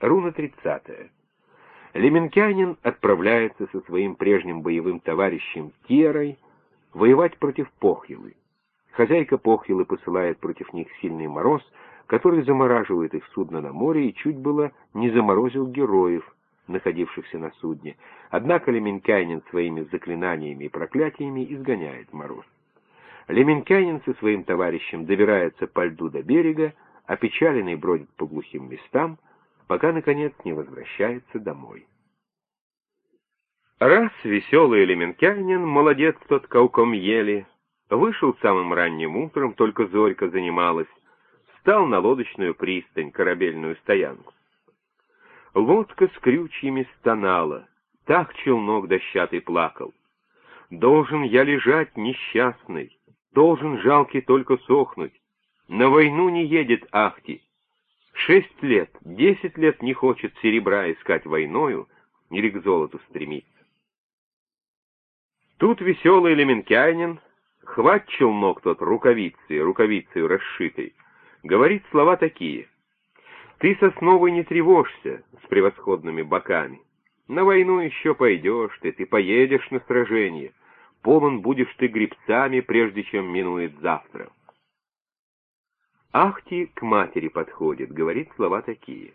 Руна 30. Леменкянин отправляется со своим прежним боевым товарищем Терой воевать против Похилы. Хозяйка Похилы посылает против них сильный мороз, который замораживает их судно на море и чуть было не заморозил героев, находившихся на судне. Однако Леменкянин своими заклинаниями и проклятиями изгоняет мороз. Леменкянин со своим товарищем добирается по льду до берега, опечаленный бродит по глухим местам, пока, наконец, не возвращается домой. Раз веселый Леменкянин, молодец тот кауком ели, вышел самым ранним утром, только зорька занималась, встал на лодочную пристань, корабельную стоянку. Лодка с крючьями стонала, так челнок дощатый плакал. Должен я лежать несчастный, должен жалкий только сохнуть. На войну не едет Ахти. Шесть лет, десять лет не хочет серебра искать войною или к золоту стремиться. Тут веселый Леменкянин, хват челнок тот рукавицей, рукавицей расшитой, говорит слова такие. Ты сосновой не тревожься с превосходными боками. На войну еще пойдешь ты, ты поедешь на сражение. Полон будешь ты грибцами, прежде чем минует завтра. Ахти к матери подходит, говорит слова такие.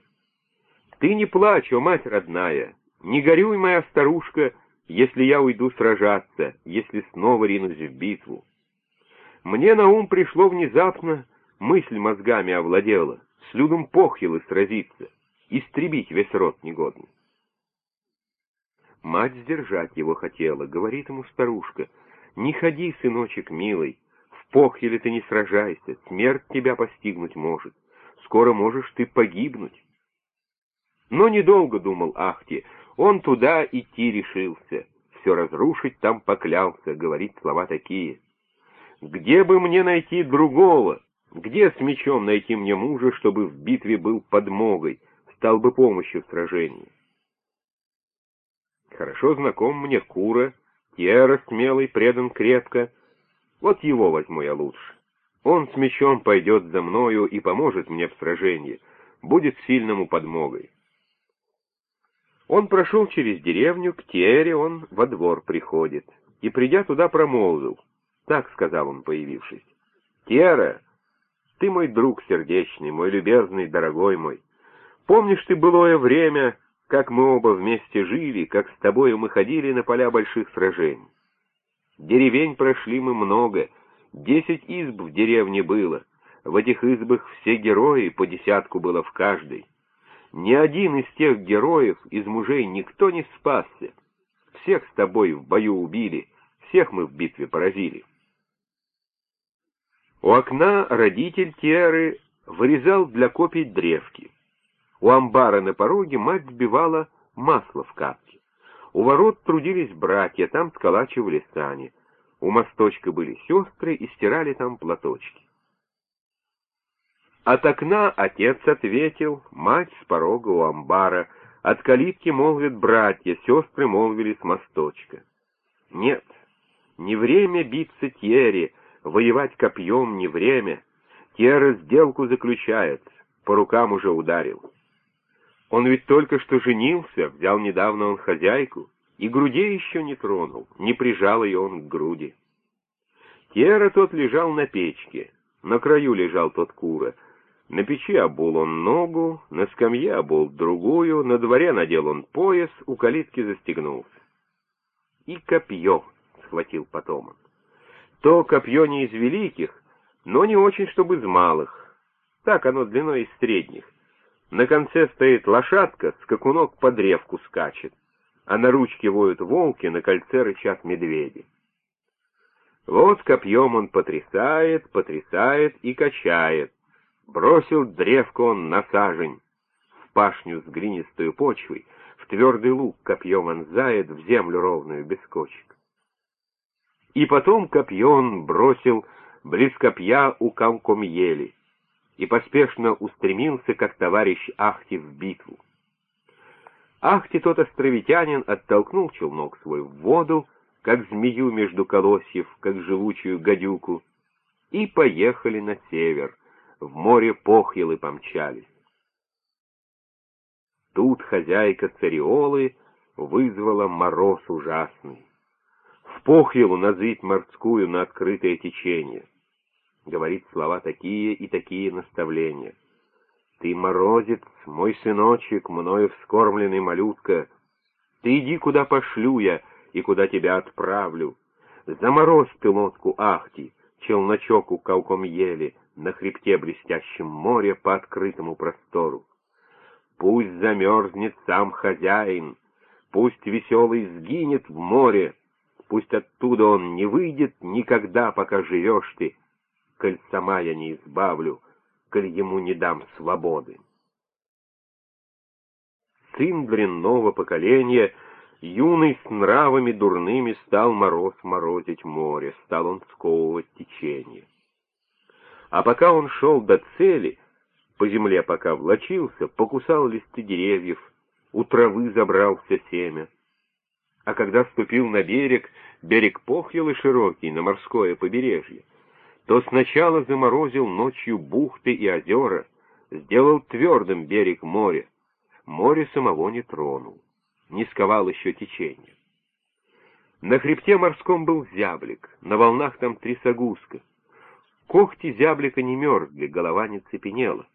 Ты не плачь, о мать родная, не горюй, моя старушка, если я уйду сражаться, если снова ринусь в битву. Мне на ум пришло внезапно, мысль мозгами овладела, с людом похилы сразиться, истребить весь род негодный. Мать сдержать его хотела, говорит ему старушка, «Не ходи, сыночек милый, в похиле ты не сражайся, смерть тебя постигнуть может, скоро можешь ты погибнуть». Но недолго думал Ахти, он туда идти решился, все разрушить там поклялся, говорит слова такие. «Где бы мне найти другого? Где с мечом найти мне мужа, чтобы в битве был подмогой, стал бы помощью в сражении?» Хорошо знаком мне Кура, Тьера смелый, предан крепко. Вот его возьму я лучше. Он с мечом пойдет за мною и поможет мне в сражении, будет сильному подмогой. Он прошел через деревню, к Тьере он во двор приходит, и, придя туда, промолвил. Так сказал он, появившись. «Тьера, ты мой друг сердечный, мой любезный, дорогой мой. Помнишь ты былое время, как мы оба вместе жили, как с тобою мы ходили на поля больших сражений. Деревень прошли мы много, десять изб в деревне было, в этих избах все герои, по десятку было в каждой. Ни один из тех героев, из мужей, никто не спасся. Всех с тобой в бою убили, всех мы в битве поразили. У окна родитель Тиары вырезал для копий древки. У амбара на пороге мать сбивала масло в капки. У ворот трудились братья, там сколачивали сани. У мосточка были сестры и стирали там платочки. От окна отец ответил, мать с порога у амбара, от калитки молвят братья, сестры молвили с мосточка. Нет, не время биться Тьере, воевать копьем не время. Тьера сделку заключает, по рукам уже ударил. Он ведь только что женился, взял недавно он хозяйку, и грудей еще не тронул, не прижал ее он к груди. Тера тот лежал на печке, на краю лежал тот кура. На печи обул он ногу, на скамье обул другую, на дворе надел он пояс, у калитки застегнулся. И копье схватил потом он. То копье не из великих, но не очень, чтобы из малых. Так оно длиной из средних. На конце стоит лошадка, скакунок по древку скачет, а на ручке воют волки, на кольце рычат медведи. Вот копьем он потрясает, потрясает и качает. Бросил древко он на сажень, в пашню с глинистую почвой, в твердый луг копьем вонзает в землю ровную без кочек. И потом копье он бросил близ копья у комком ели и поспешно устремился, как товарищ Ахти, в битву. Ахти, тот островитянин, оттолкнул челнок свой в воду, как змею между колосьев, как живучую гадюку, и поехали на север, в море похилы помчались. Тут хозяйка цариолы вызвала мороз ужасный. В похилу назыть морскую на открытое течение. Говорит слова такие и такие наставления. Ты, морозец, мой сыночек, мною вскормленный малютка, ты иди, куда пошлю я и куда тебя отправлю. Заморозь ты лодку Ахти, челночок у колком ели, на хребте блестящем море по открытому простору. Пусть замерзнет сам хозяин, пусть веселый сгинет в море, пусть оттуда он не выйдет никогда, пока живешь ты, коль сама я не избавлю, коль ему не дам свободы. Сын дрянного поколения, юный с нравами дурными, стал мороз морозить море, стал он сковывать течение. А пока он шел до цели, по земле пока влочился, покусал листы деревьев, у травы забрался семя. А когда ступил на берег, берег похьел и широкий, на морское побережье, то сначала заморозил ночью бухты и озера, сделал твердым берег моря, море самого не тронул, не сковал еще течение. На хребте морском был зяблик, на волнах там трясогузка — Когти зяблика не мерзли, голова не цепенела.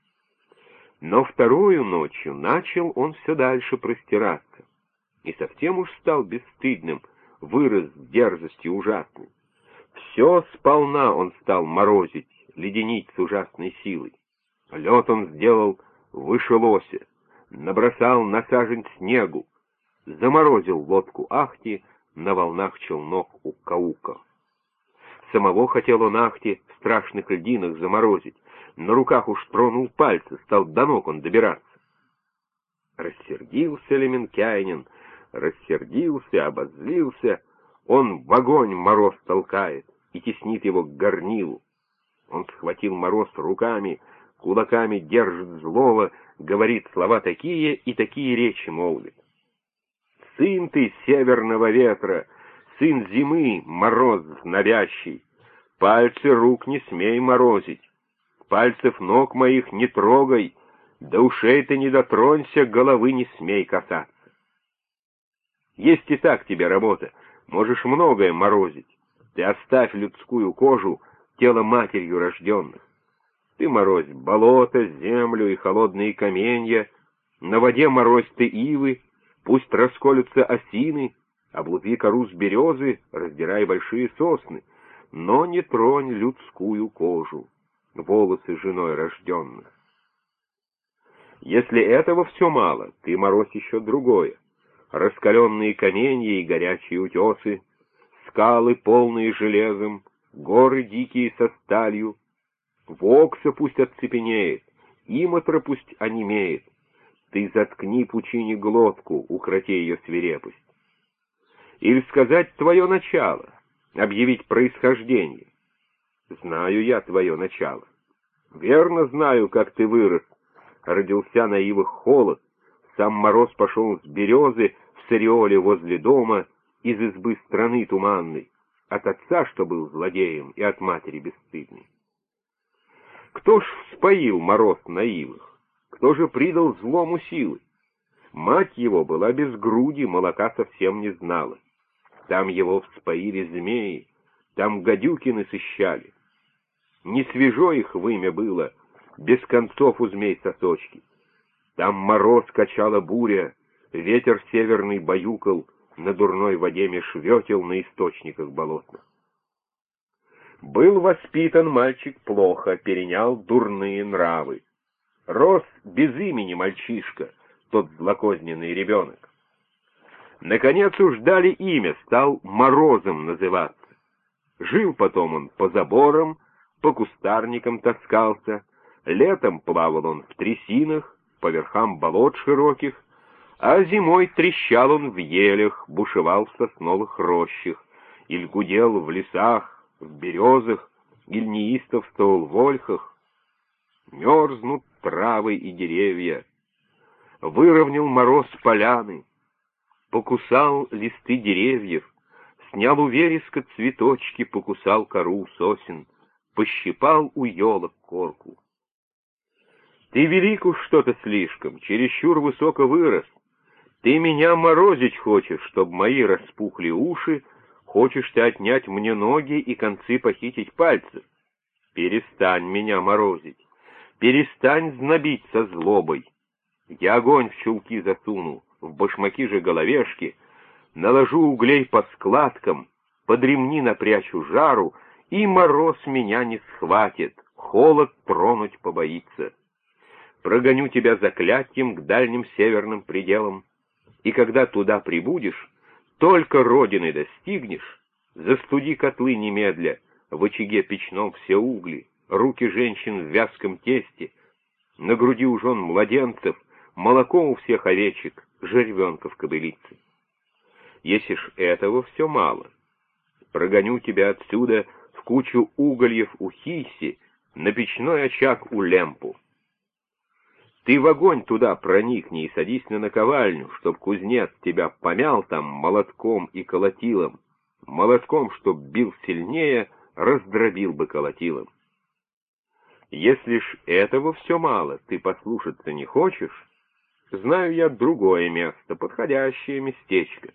Но вторую ночью начал он все дальше простираться. И совсем уж стал бесстыдным, вырос с дерзостью ужасной. Все сполна он стал морозить, леденить с ужасной силой. Лед он сделал выше лося, набросал на сажень снегу, заморозил лодку Ахти на волнах челнок у Каука. Самого хотел он Ахти в страшных льдинах заморозить. На руках уж тронул пальцы, стал до ног он добираться. Рассердился Леменкайнин, рассердился, обозлился. Он в огонь мороз толкает и теснит его к горнилу. Он схватил мороз руками, кулаками держит злого, говорит слова такие и такие речи молвит. «Сын ты северного ветра!» сын зимы, мороз навящий. Пальцы рук не смей морозить, пальцев ног моих не трогай, до ушей ты не дотронься, головы не смей касаться. Есть и так тебе работа, можешь многое морозить. Ты оставь людскую кожу, тело матерью рожденных. Ты морозь болото, землю и холодные каменья, на воде морозь ты ивы, пусть расколются осины, Облупи кору с березы, раздирай большие сосны, но не тронь людскую кожу, волосы женой рожденных. Если этого все мало, ты морозь еще другое. Раскаленные каменья и горячие утесы, скалы, полные железом, горы дикие со сталью. Вокса пусть отцепенеет, имотра пусть онемеет. Ты заткни пучине глотку, укроти ее свирепость или сказать твое начало, объявить происхождение. Знаю я твое начало. Верно знаю, как ты вырос. Родился на ивах холод, сам мороз пошел с березы в сариоле возле дома из избы страны туманной, от отца, что был злодеем, и от матери бесстыдной. Кто ж вспоил мороз на ивах? Кто же придал злому силы? Мать его была без груди, молока совсем не знала. Там его вспоили змеи, там гадюки насыщали. Не свежо их вымя было, без концов у змей сосочки. Там мороз качала буря, ветер северный баюкал, на дурной воде меж ветел на источниках болотных. Был воспитан мальчик плохо, перенял дурные нравы. Рос без имени мальчишка, тот злокозненный ребенок. Наконец уж дали имя, стал Морозом называться. Жил потом он по заборам, по кустарникам таскался, летом плавал он в трясинах, по верхам болот широких, а зимой трещал он в елях, бушевал в сосновых рощах, или гудел в лесах, в березах, или неистовствовал в ольхах. Мерзнут травы и деревья. Выровнял мороз поляны, покусал листы деревьев, снял у вереска цветочки, покусал кору сосен, пощипал у елок корку. Ты велик уж что-то слишком, чересчур высоко вырос. Ты меня морозить хочешь, чтоб мои распухли уши, хочешь ты отнять мне ноги и концы похитить пальцев. Перестань меня морозить, перестань знобить со злобой. Я огонь в чулки засуну, в башмаки же головешки, наложу углей по складкам, под ремни напрячу жару, и мороз меня не схватит, холод тронуть побоится. Прогоню тебя заклятием к дальним северным пределам, и когда туда прибудешь, только родины достигнешь, застуди котлы немедля, в очаге печном все угли, руки женщин в вязком тесте, на груди у жен младенцев, молоко у всех овечек, жервенка в кобылице. Если ж этого все мало, прогоню тебя отсюда в кучу угольев у Хиси, на печной очаг у Лемпу. Ты в огонь туда проникни и садись на наковальню, чтоб кузнец тебя помял там молотком и колотилом, молотком, чтоб бил сильнее, раздробил бы колотилом. Если ж этого все мало, ты послушаться не хочешь, знаю я другое место, подходящее местечко.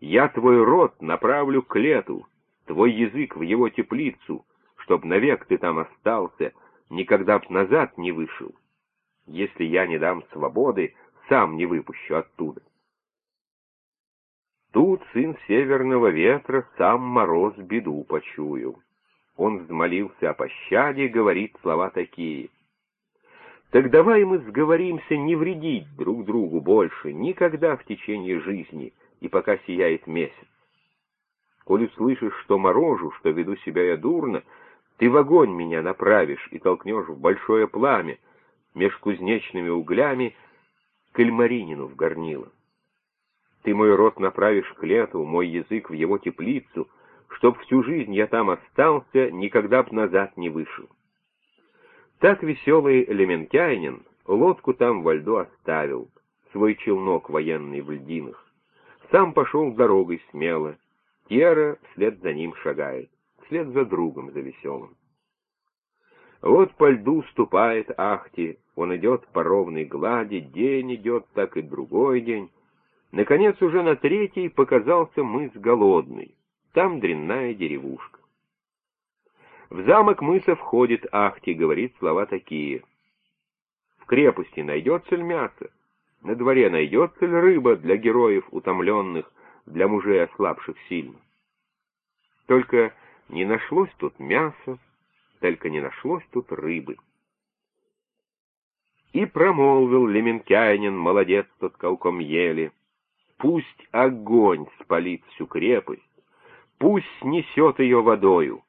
Я твой рот направлю к лету, твой язык в его теплицу, чтоб навек ты там остался, никогда б назад не вышел. Если я не дам свободы, сам не выпущу оттуда. Тут сын северного ветра сам мороз беду почуял. Он взмолился о пощаде, говорит слова такие. Так давай мы сговоримся не вредить друг другу больше никогда в течение жизни и пока сияет месяц. Коль услышишь, что морожу, что веду себя я дурно, ты в огонь меня направишь и толкнешь в большое пламя, меж кузнечными углями к Эльмаринину в горнило. Ты мой рот направишь к лету, мой язык в его теплицу, чтоб всю жизнь я там остался, никогда б назад не вышел. Так веселый Элементянин лодку там во льду оставил, свой челнок военный в льдинах. Сам пошел дорогой смело, Тера вслед за ним шагает, вслед за другом, за веселым. Вот по льду ступает Ахти, он идет по ровной глади, день идет, так и другой день. Наконец уже на третий показался мыс Голодный, там дрянная деревушка. В замок мыса входит Ахти, говорит слова такие. В крепости найдется ли мясо? На дворе найдется ли рыба для героев утомленных, для мужей ослабших сильно? Только не нашлось тут мяса, только не нашлось тут рыбы. И промолвил Леменкянин, молодец тот колком ели, Пусть огонь спалит всю крепость, пусть снесет ее водою.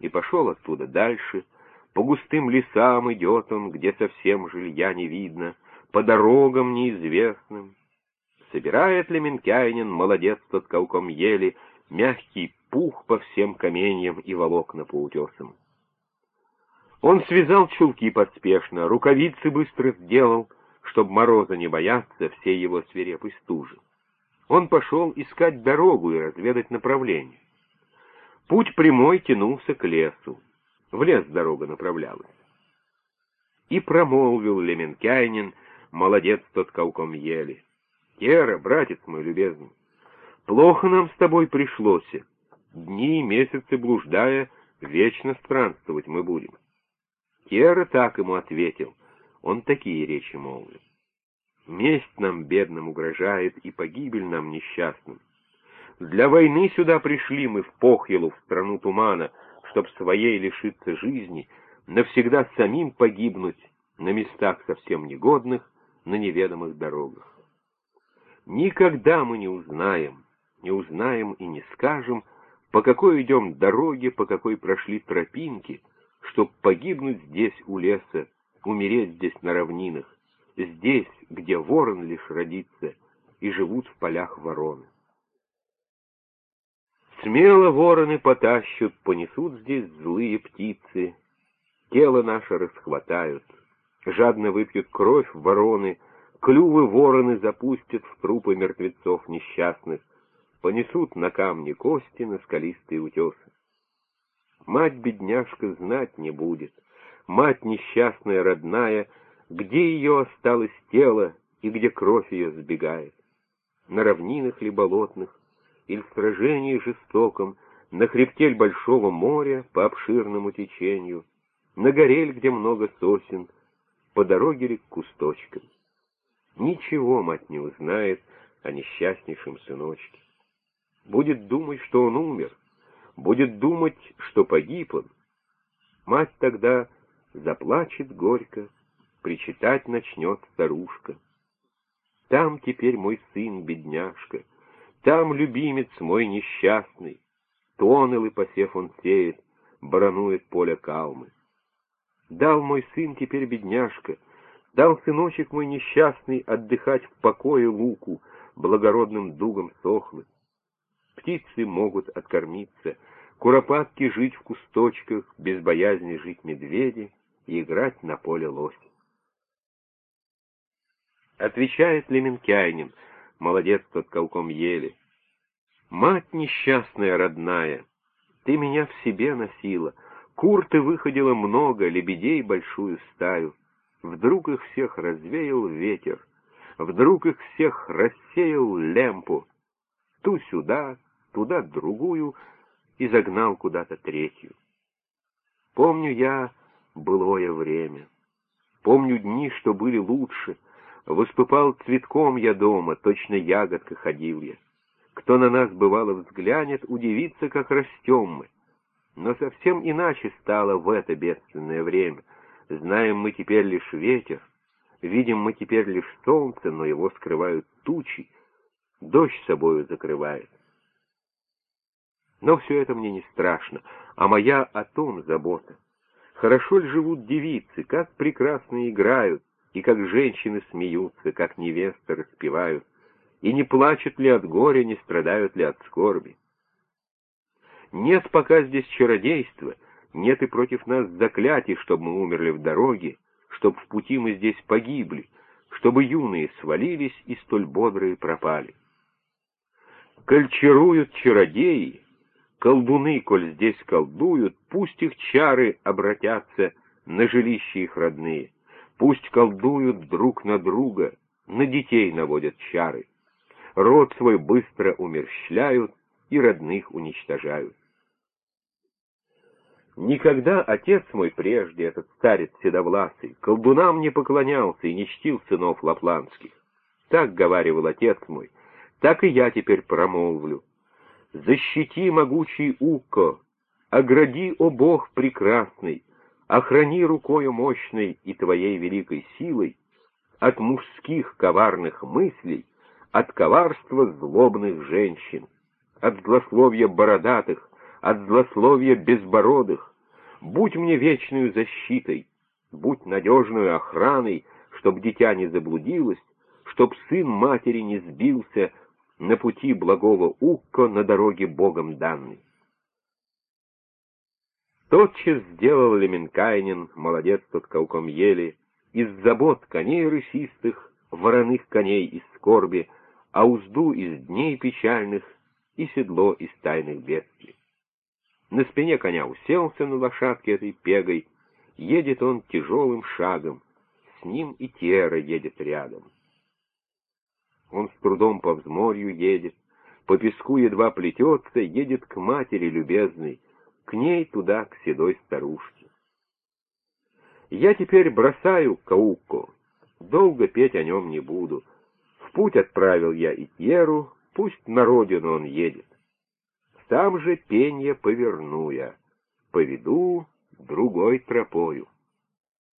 И пошел оттуда дальше, по густым лесам идет он, где совсем жилья не видно, по дорогам неизвестным. Собирает Леменкянин, молодец тот колком ели, мягкий пух по всем каменьям и волокна по утесам. Он связал чулки поспешно, рукавицы быстро сделал, чтоб мороза не бояться всей его свирепой стужи. Он пошел искать дорогу и разведать направление. Путь прямой тянулся к лесу. В лес дорога направлялась. И промолвил Леменкайнин, молодец тот колком ели. Кера, братец мой любезный, плохо нам с тобой пришлось. Дни и месяцы блуждая, вечно странствовать мы будем. Кера так ему ответил. Он такие речи молвил. Месть нам, бедным, угрожает, и погибель нам несчастным. Для войны сюда пришли мы в Похилу, в страну тумана, чтоб своей лишиться жизни, навсегда самим погибнуть на местах совсем негодных, на неведомых дорогах. Никогда мы не узнаем, не узнаем и не скажем, по какой идем дороге, по какой прошли тропинки, чтоб погибнуть здесь у леса, умереть здесь на равнинах, здесь, где ворон лишь родится, и живут в полях вороны. Смело вороны потащут, понесут здесь злые птицы, тело наше расхватают, жадно выпьют кровь вороны, клювы вороны запустят в трупы мертвецов несчастных, понесут на камни кости на скалистые утесы. Мать-бедняжка знать не будет, мать несчастная родная — Где ее осталось тело и где кровь ее сбегает? На равнинах ли болотных, или в сражении жестоком, на хребтель большого моря по обширному течению, на горель, где много сосен, по дороге ли к кусточкам. Ничего мать не узнает о несчастнейшем сыночке. Будет думать, что он умер, будет думать, что погиб он. Мать тогда заплачет горько, причитать начнет старушка. Там теперь мой сын, бедняжка, там любимец мой несчастный. Тонел и посев он сеет, баранует поле калмы. Дал мой сын теперь бедняжка, дал сыночек мой несчастный отдыхать в покое луку, благородным дугом сохлый. Птицы могут откормиться, куропатки жить в кусточках, без боязни жить медведи и играть на поле лось. Отвечает Леменкайнин, молодец тот колком ели. Мать несчастная родная, ты меня в себе носила, кур ты выходила много, лебедей большую стаю. Вдруг их всех развеял ветер, вдруг их всех рассеял лемпу. Ту сюда, туда другую и загнал куда-то третью. Помню я былое время, помню дни, что были лучше, выступал цветком я дома, точно ягодка ходил я. Кто на нас бывало взглянет, удивится, как растем мы. Но совсем иначе стало в это бедственное время. Знаем мы теперь лишь ветер, видим мы теперь лишь солнце, но его скрывают тучи, дождь собою закрывает. Но все это мне не страшно, а моя о том забота. Хорошо ли живут девицы, как прекрасно играют, и как женщины смеются, как невесты распевают, и не плачут ли от горя, не страдают ли от скорби. Нет пока здесь чародейства, нет и против нас заклятий, чтобы мы умерли в дороге, чтоб в пути мы здесь погибли, чтобы юные свалились и столь бодрые пропали. Коль чаруют чародеи, Колдуны, коль здесь колдуют, пусть их чары обратятся на жилища их родные. Пусть колдуют друг на друга, на детей наводят чары. Род свой быстро умерщвляют и родных уничтожают. Никогда отец мой прежде, этот старец седовласый, колдунам не поклонялся и не чтил сынов лапландских. Так говаривал отец мой, так и я теперь промолвлю. Защити, могучий Уко, огради, о Бог прекрасный, охрани рукою мощной и твоей великой силой от мужских коварных мыслей, от коварства злобных женщин, от злословия бородатых, от злословия безбородых. Будь мне вечную защитой, будь надежную охраной, чтоб дитя не заблудилось, чтоб сын матери не сбился на пути благого Укко на дороге Богом данной. Тотчас сделал Леменкайнин, молодец тот колком ели, из забот коней рысистых, вороных коней из скорби, а узду из дней печальных и седло из тайных бедствий. На спине коня уселся на лошадке этой пегой, едет он тяжелым шагом, с ним и Тера едет рядом. Он с трудом по взморью едет, по песку едва плетется, едет к матери любезной, к ней туда, к седой старушке. Я теперь бросаю Каукко, долго петь о нем не буду. В путь отправил я и Тьеру, пусть на родину он едет. Сам же пенье поверну я, поведу другой тропою.